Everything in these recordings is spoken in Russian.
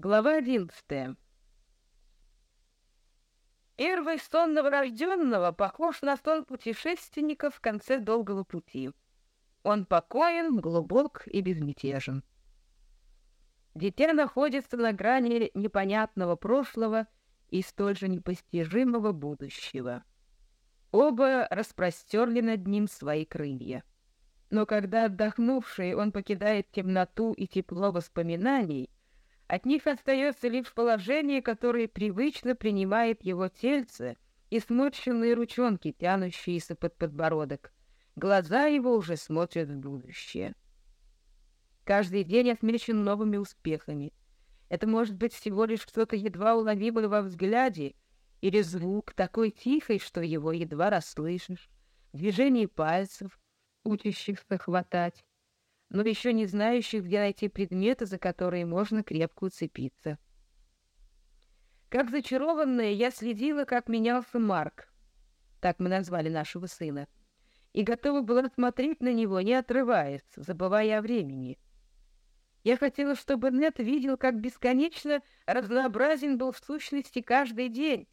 Глава одиннадцатая. Первый сон новорожденного похож на сон путешественника в конце долгого пути. Он покоен, глубок и безмятежен. Дитя находится на грани непонятного прошлого и столь же непостижимого будущего. Оба распростерли над ним свои крылья. Но когда отдохнувший он покидает темноту и тепло воспоминаний, от них остается лишь положение, которое привычно принимает его тельце и сморщенные ручонки, тянущиеся под подбородок. Глаза его уже смотрят в будущее. Каждый день отмечен новыми успехами. Это может быть всего лишь что-то едва уловимое во взгляде, или звук такой тихий, что его едва расслышишь, движение пальцев, учащихся хватать, но еще не знающих, где найти предметы, за которые можно крепко уцепиться. Как зачарованная, я следила, как менялся Марк, так мы назвали нашего сына, и готова была смотреть на него, не отрываясь, забывая о времени. Я хотела, чтобы Нет видел, как бесконечно разнообразен был в сущности каждый день,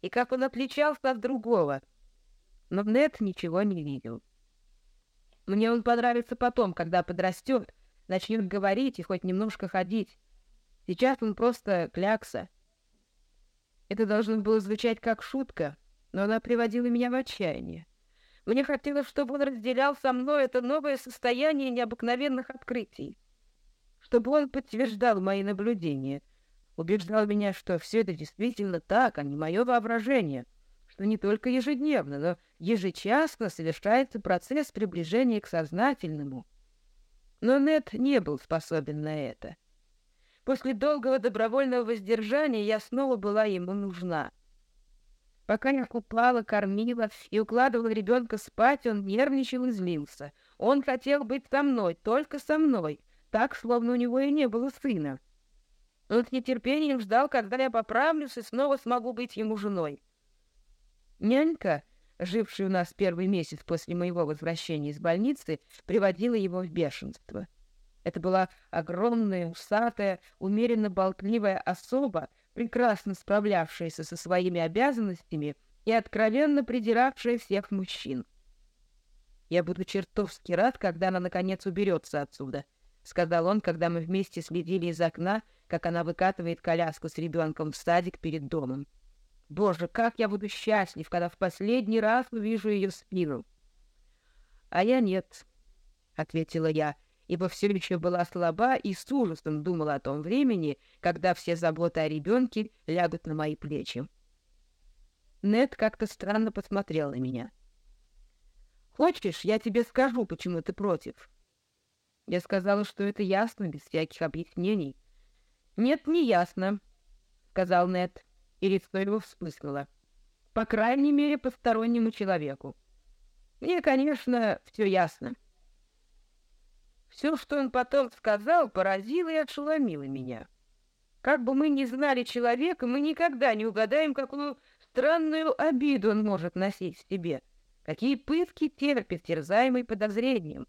и как он отличался от другого. Но Нет ничего не видел. Мне он понравится потом, когда подрастет, начнет говорить и хоть немножко ходить. Сейчас он просто клякса. Это должно было звучать как шутка, но она приводила меня в отчаяние. Мне хотелось, чтобы он разделял со мной это новое состояние необыкновенных открытий, чтобы он подтверждал мои наблюдения, убеждал меня, что все это действительно так, а не мое воображение — что не только ежедневно, но ежечасно совершается процесс приближения к сознательному. Но Нет не был способен на это. После долгого добровольного воздержания я снова была ему нужна. Пока я купала, кормила и укладывала ребенка спать, он нервничал и злился. Он хотел быть со мной, только со мной, так, словно у него и не было сына. Он с нетерпением ждал, когда я поправлюсь и снова смогу быть ему женой. Нянька, жившая у нас первый месяц после моего возвращения из больницы, приводила его в бешенство. Это была огромная, усатая, умеренно болтливая особа, прекрасно справлявшаяся со своими обязанностями и откровенно придиравшая всех мужчин. «Я буду чертовски рад, когда она, наконец, уберется отсюда», — сказал он, когда мы вместе следили из окна, как она выкатывает коляску с ребенком в садик перед домом. Боже, как я буду счастлив, когда в последний раз увижу ее спину. — А я нет, — ответила я, ибо все еще была слаба и с ужасом думала о том времени, когда все заботы о ребенке лягут на мои плечи. Нед как-то странно посмотрел на меня. «Хочешь, я тебе скажу, почему ты против?» Я сказала, что это ясно, без всяких объяснений. «Нет, не ясно», — сказал Нед и лицо его вспыхнуло. По крайней мере, постороннему человеку. Мне, конечно, все ясно. Все, что он потом сказал, поразило и отшеломило меня. Как бы мы ни знали человека, мы никогда не угадаем, какую странную обиду он может носить в себе, какие пытки терпит терзаемый подозрением.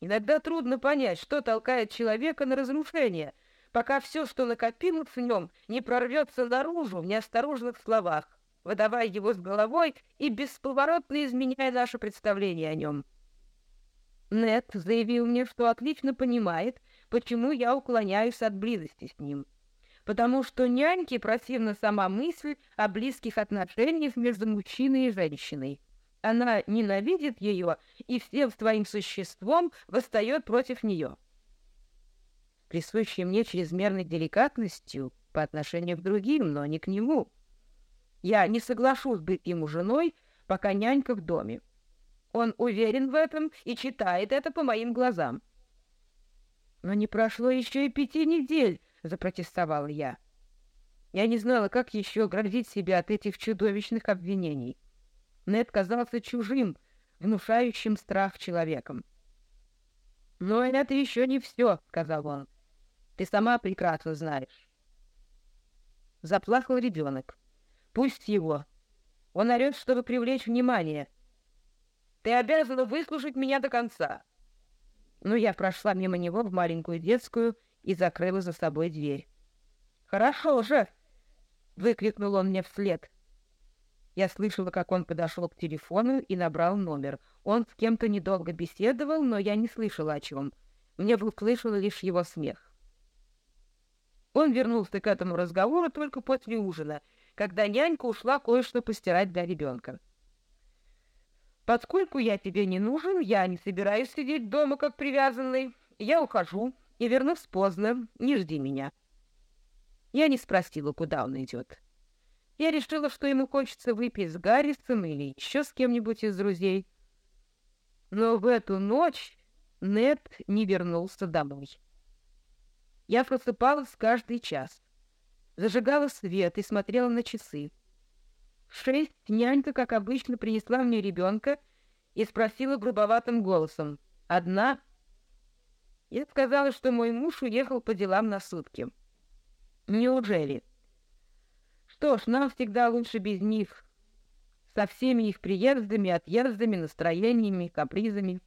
Иногда трудно понять, что толкает человека на разрушение — пока все, что накопилось в нем, не прорвется наружу в неосторожных словах, выдавая его с головой и бесповоротно изменяя наше представление о нем. Нет заявил мне, что отлично понимает, почему я уклоняюсь от близости с ним. Потому что няньке противна сама мысль о близких отношениях между мужчиной и женщиной. Она ненавидит ее и всем своим существом восстает против нее присущей мне чрезмерной деликатностью по отношению к другим, но не к нему. Я не соглашусь быть ему женой, пока нянька в доме. Он уверен в этом и читает это по моим глазам. Но не прошло еще и пяти недель, запротестовала я. Я не знала, как еще оградить себя от этих чудовищных обвинений. Нед казался чужим, внушающим страх человеком. «Но это еще не все», — сказал он. Ты сама прекрасно знаешь. Заплакал ребенок. Пусть его. Он орет, чтобы привлечь внимание. Ты обязана выслушать меня до конца. Ну, я прошла мимо него в маленькую детскую и закрыла за собой дверь. «Хорошо же!» — выкрикнул он мне вслед. Я слышала, как он подошел к телефону и набрал номер. Он с кем-то недолго беседовал, но я не слышала о чем. Мне услышала лишь его смех. Он вернулся к этому разговору только после ужина, когда нянька ушла кое-что постирать для ребенка. «Поскольку я тебе не нужен, я не собираюсь сидеть дома как привязанный. Я ухожу и вернусь поздно, не жди меня». Я не спросила, куда он идет. Я решила, что ему хочется выпить с Гаррисом или еще с кем-нибудь из друзей. Но в эту ночь Нед не вернулся домой. Я просыпалась каждый час, зажигала свет и смотрела на часы. В шесть нянька, как обычно, принесла мне ребенка и спросила грубоватым голосом «Одна?» Я сказала, что мой муж уехал по делам на сутки. «Неужели?» Что ж, нам всегда лучше без них. Со всеми их приездами, отъездами, настроениями, капризами.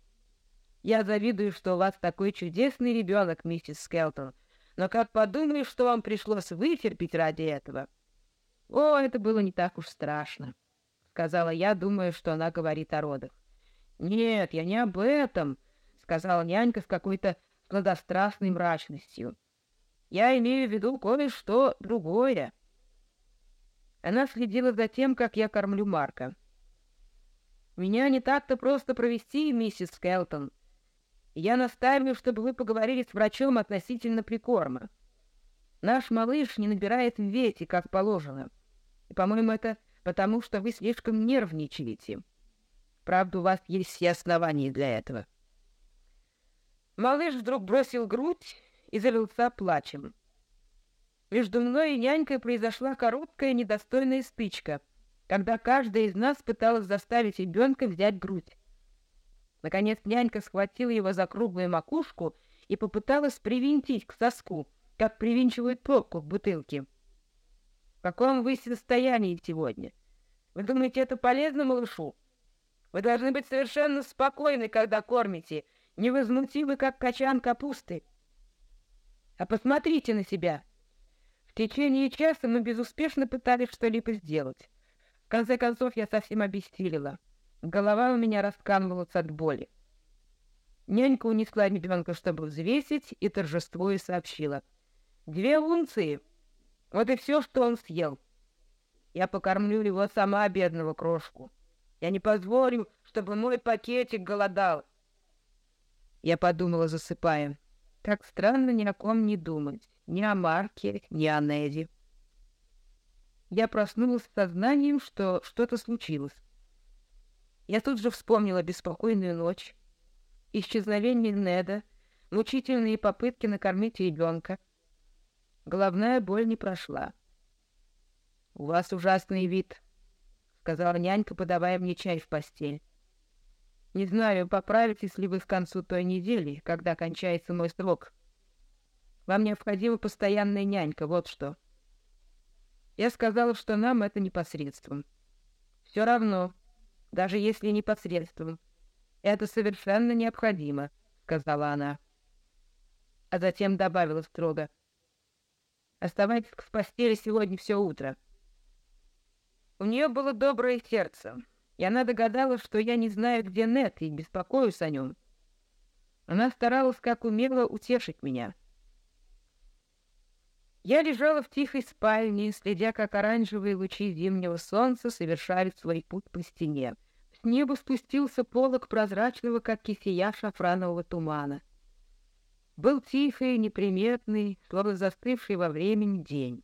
Я завидую, что у вас такой чудесный ребенок, миссис Скелтон. Но как подумаешь, что вам пришлось вытерпеть ради этого? О, это было не так уж страшно, — сказала я, думая, что она говорит о родах. Нет, я не об этом, — сказала нянька с какой-то сладострастной мрачностью. Я имею в виду кое-что другое. Она следила за тем, как я кормлю Марка. «Меня не так-то просто провести, миссис Скелтон. Я настаиваю, чтобы вы поговорили с врачом относительно прикорма. Наш малыш не набирает в весе, как положено. И, по-моему, это потому, что вы слишком нервничаете. Правда, у вас есть все основания для этого». Малыш вдруг бросил грудь и залился плачем. Между мной и нянькой произошла короткая недостойная стычка, когда каждая из нас пыталась заставить ребенка взять грудь. Наконец нянька схватила его за круглую макушку и попыталась привинтить к соску, как привинчивают пробку в бутылке. В каком вы состоянии сегодня? Вы думаете, это полезно малышу? Вы должны быть совершенно спокойны, когда кормите, невозмутимы, как качан капусты. А посмотрите на себя — в течение часа мы безуспешно пытались что-либо сделать. В конце концов, я совсем обессилила. Голова у меня раскалывалась от боли. Нянька унесла ребенка, чтобы взвесить, и торжествуя сообщила. «Две унции! Вот и все, что он съел. Я покормлю его сама, бедного крошку. Я не позволю, чтобы мой пакетик голодал». Я подумала, засыпая. Так странно ни о ком не думать ни о Марке, ни о Неди. Я проснулась с сознанием, что что-то случилось. Я тут же вспомнила беспокойную ночь, исчезновение Неда, мучительные попытки накормить ребенка. Головная боль не прошла. — У вас ужасный вид, — сказала нянька, подавая мне чай в постель. — Не знаю, поправитесь ли вы к концу той недели, когда кончается мой срок. Вам необходима постоянная нянька, вот что. Я сказала, что нам это непосредством. Все равно, даже если непосредством. Это совершенно необходимо, сказала она. А затем добавила строго. Оставайтесь в постели сегодня все утро. У нее было доброе сердце, и она догадалась, что я не знаю, где Нет, и беспокоюсь о нем. Она старалась, как умела, утешить меня. Я лежала в тихой спальне, следя, как оранжевые лучи зимнего солнца совершают свой путь по стене. С неба спустился полог прозрачного, как кисия шафранового тумана. Был тихий, неприметный, словно застывший во времени день.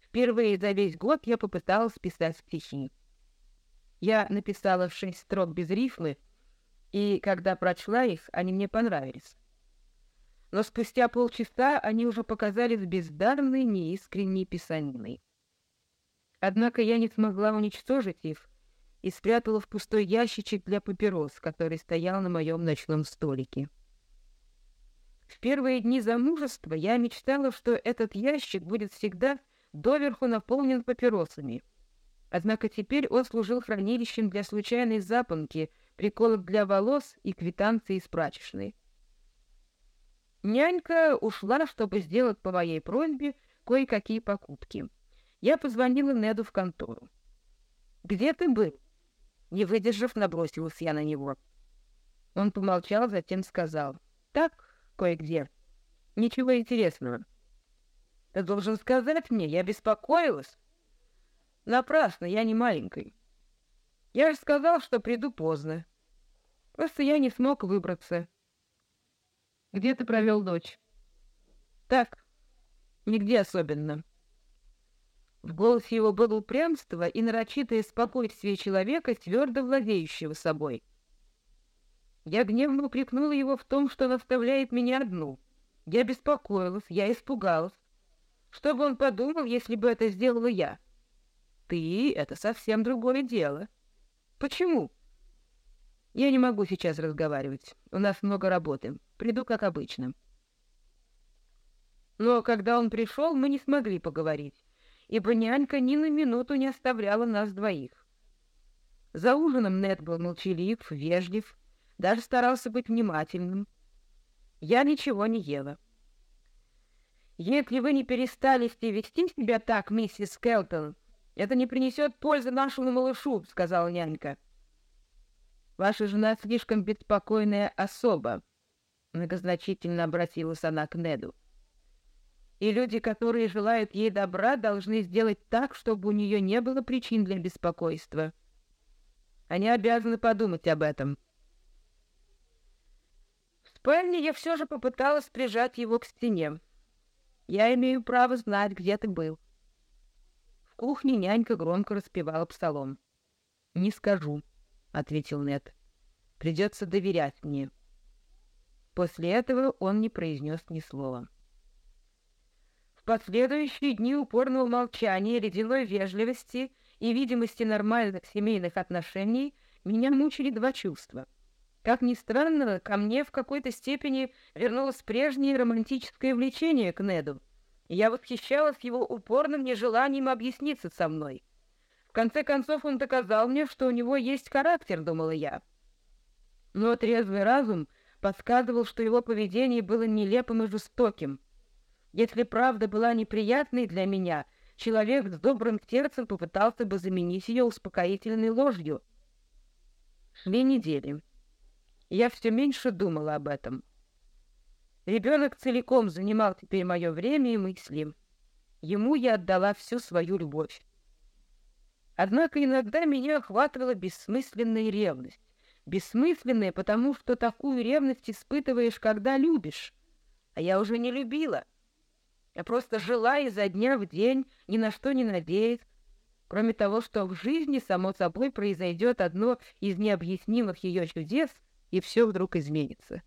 Впервые за весь год я попыталась писать стихи. Я написала шесть строк без рифмы, и когда прочла их, они мне понравились но спустя полчаса они уже показались бездарной, неискренней писаниной. Однако я не смогла уничтожить их и спрятала в пустой ящичек для папирос, который стоял на моем ночном столике. В первые дни замужества я мечтала, что этот ящик будет всегда доверху наполнен папиросами. Однако теперь он служил хранилищем для случайной запонки, приколок для волос и квитанции из прачечной. Нянька ушла, чтобы сделать по моей просьбе кое-какие покупки. Я позвонила Неду в контору. «Где ты был?» Не выдержав, набросилась я на него. Он помолчал, затем сказал. «Так, кое-где. Ничего интересного». «Ты должен сказать мне, я беспокоилась». «Напрасно, я не маленькой. Я же сказал, что приду поздно. Просто я не смог выбраться». «Где ты провел ночь?» «Так, нигде особенно». В голосе его было упрямство и нарочитое спокойствие человека, твердо владеющего собой. Я гневно упрекнула его в том, что наставляет меня одну. Я беспокоилась, я испугалась. Что бы он подумал, если бы это сделала я? Ты — это совсем другое дело. Почему? Я не могу сейчас разговаривать. У нас много работы. Приду, как обычно. Но когда он пришел, мы не смогли поговорить ибо нянька ни на минуту не оставляла нас двоих. За ужином Нед был молчалив, вежлив, даже старался быть внимательным. Я ничего не ела. «Если вы не перестали вести себя так, миссис Келтон, это не принесет пользы нашему малышу», — сказала нянька. «Ваша жена слишком беспокойная особа», — многозначительно обратилась она к Неду и люди, которые желают ей добра, должны сделать так, чтобы у нее не было причин для беспокойства. Они обязаны подумать об этом. В спальне я все же попыталась прижать его к стене. Я имею право знать, где ты был. В кухне нянька громко распевала псалом. «Не скажу», — ответил Нед. «Придется доверять мне». После этого он не произнес ни слова. В последующие дни упорного молчания, ледяной вежливости и видимости нормальных семейных отношений меня мучили два чувства. Как ни странно, ко мне в какой-то степени вернулось прежнее романтическое влечение к Неду. Я восхищалась его упорным нежеланием объясниться со мной. Конце концов, он доказал мне, что у него есть характер, думала я. Но трезвый разум подсказывал, что его поведение было нелепым и жестоким. Если правда была неприятной для меня, человек с добрым сердцем попытался бы заменить ее успокоительной ложью. Шли недели. Я все меньше думала об этом. Ребенок целиком занимал теперь мое время и мысли. Ему я отдала всю свою любовь. Однако иногда меня охватывала бессмысленная ревность. Бессмысленная, потому что такую ревность испытываешь, когда любишь. А я уже не любила. Я просто жила изо дня в день, ни на что не надеясь, кроме того, что в жизни, само собой, произойдет одно из необъяснимых ее чудес, и все вдруг изменится.